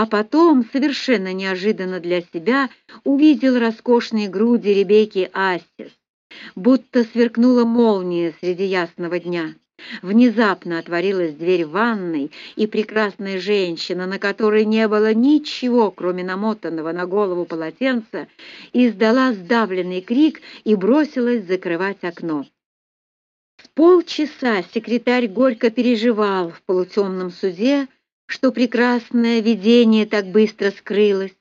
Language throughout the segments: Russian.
а потом, совершенно неожиданно для себя, увидел роскошные груди Ребекки Астис, будто сверкнула молния среди ясного дня. Внезапно отворилась дверь ванной, и прекрасная женщина, на которой не было ничего, кроме намотанного на голову полотенца, издала сдавленный крик и бросилась закрывать окно. С полчаса секретарь горько переживал в полутемном суде, что прекрасное видение так быстро скрылось,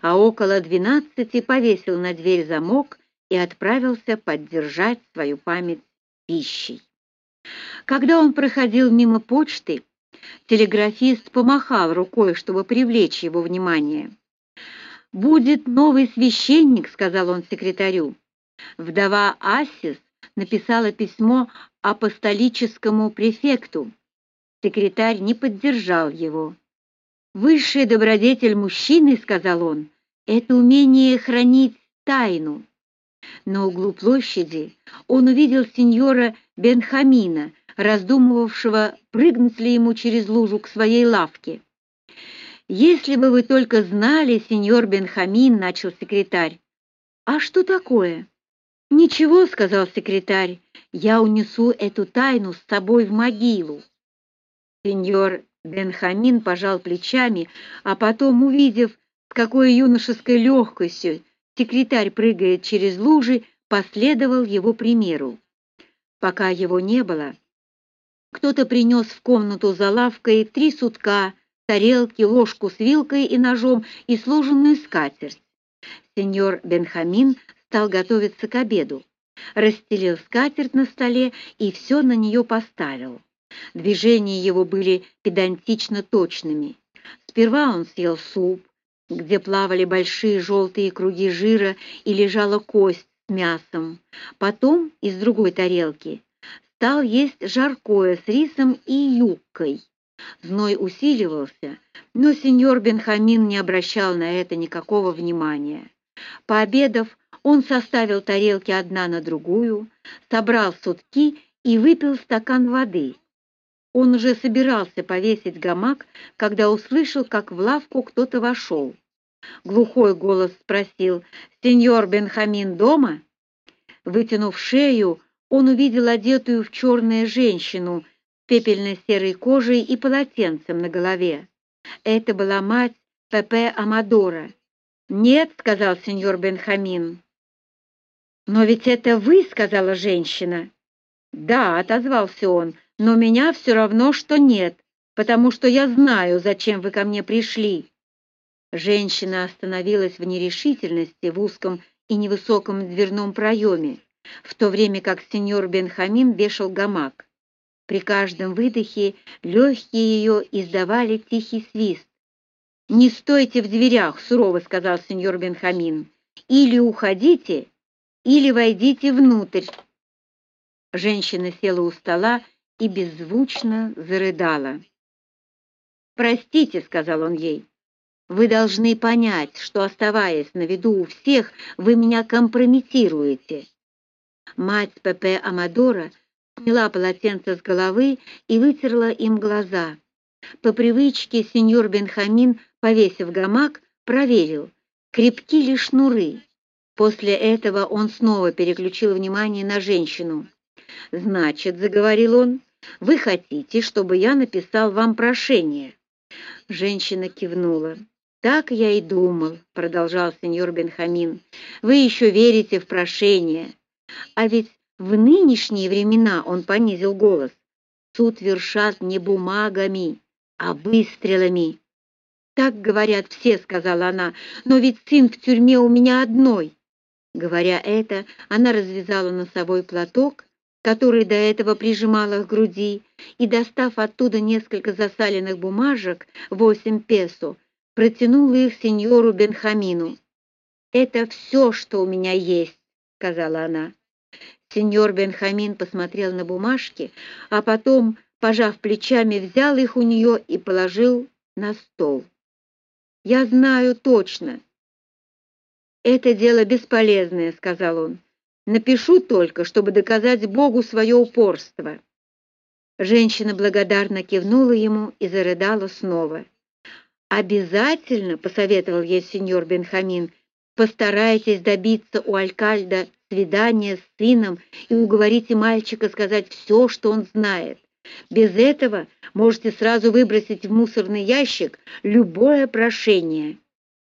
а около двенадцати повесил на дверь замок и отправился поддержать свою память пищей. Когда он проходил мимо почты, телеграфист помахал рукой, чтобы привлечь его внимание. «Будет новый священник», — сказал он секретарю. Вдова Асис написала письмо апостолическому префекту. Секретарь не поддержал его. «Высший добродетель мужчины, — сказал он, — это умение хранить тайну». На углу площади он увидел сеньора Бенхамина, раздумывавшего, прыгнуть ли ему через лужу к своей лавке. «Если бы вы только знали, сеньор Бенхамин, — начал секретарь. «А что такое?» «Ничего, — сказал секретарь, — я унесу эту тайну с собой в могилу». Сеньор Бенхамин пожал плечами, а потом, увидев, с какой юношеской легкостью секретарь прыгает через лужи, последовал его примеру. Пока его не было, кто-то принес в комнату за лавкой три сутка, тарелки, ложку с вилкой и ножом и сложенную скатерть. Сеньор Бенхамин стал готовиться к обеду. Расстелил скатерть на столе и все на нее поставил. Движения его были педантично точными. Сперва он съел суп, где плавали большие желтые круги жира и лежала кость с мясом. Потом из другой тарелки стал есть жаркое с рисом и юбкой. Зной усиливался, но сеньор Бенхамин не обращал на это никакого внимания. Пообедав, он составил тарелки одна на другую, собрал сутки и выпил стакан воды. Он уже собирался повесить гамак, когда услышал, как в лавку кто-то вошел. Глухой голос спросил, «Сеньор Бенхамин дома?» Вытянув шею, он увидел одетую в черное женщину с пепельно-серой кожей и полотенцем на голове. Это была мать Пепе Амадора. «Нет», — сказал сеньор Бенхамин. «Но ведь это вы», — сказала женщина. «Да», — отозвался он, — «но меня все равно, что нет, потому что я знаю, зачем вы ко мне пришли». Женщина остановилась в нерешительности в узком и невысоком дверном проеме, в то время как сеньор Бенхамин вешал гамак. При каждом выдохе легкие ее издавали тихий свист. «Не стойте в дверях», — сурово сказал сеньор Бенхамин. «Или уходите, или войдите внутрь». Женщина села у стола и беззвучно зарыдала. «Простите», — сказал он ей, — «вы должны понять, что, оставаясь на виду у всех, вы меня компрометируете». Мать Пепе Амадора сняла полотенце с головы и вытерла им глаза. По привычке сеньор Бенхамин, повесив гамак, проверил, крепки ли шнуры. После этого он снова переключил внимание на женщину. «Значит, — заговорил он, — вы хотите, чтобы я написал вам прошение?» Женщина кивнула. «Так я и думал», — продолжал сеньор Бенхамин. «Вы еще верите в прошение. А ведь в нынешние времена, — он понизил голос, — суд вершат не бумагами, а выстрелами». «Так говорят все», — сказала она, — «но ведь сын в тюрьме у меня одной». Говоря это, она развязала носовой платок, который до этого прижимала к груди, и, достав оттуда несколько засаленных бумажек, восемь песо, протянула их сеньору Бенхамину. «Это все, что у меня есть», — сказала она. Сеньор Бенхамин посмотрел на бумажки, а потом, пожав плечами, взял их у нее и положил на стол. «Я знаю точно, «Это дело бесполезное», — сказал он. «Напишу только, чтобы доказать Богу свое упорство». Женщина благодарно кивнула ему и зарыдала снова. «Обязательно», — посоветовал ей сеньор Бенхамин, «постарайтесь добиться у Алькальда свидания с сыном и уговорите мальчика сказать все, что он знает. Без этого можете сразу выбросить в мусорный ящик любое прошение».